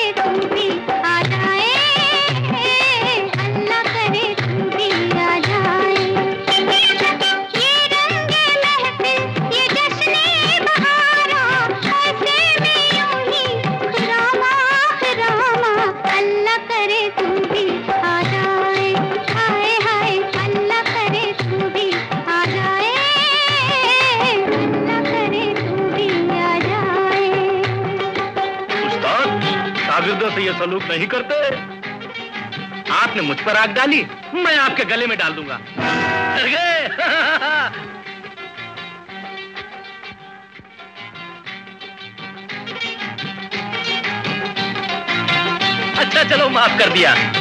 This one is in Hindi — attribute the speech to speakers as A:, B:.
A: पेड़ों पे शागिर्दों से ये सलूक नहीं करते। आपने मुझ पर आग डाली, मैं आपके गले में डाल दूँगा। अच्छा चलो माफ़ कर दिया।